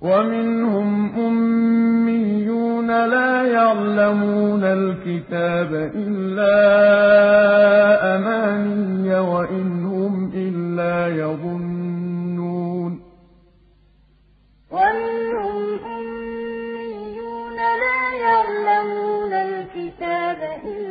وَمِنْهُمْ أُمِّيُّونَ لَا يَعْلَمُونَ الْكِتَابَ إِلَّا أَمَانِيَّ وَإِنْ هُمْ إِلَّا يَظُنُّونَ. وَمِنْهُمْ أُمِّيُّونَ لَا يَعْلَمُونَ الْكِتَابَ إِلَّا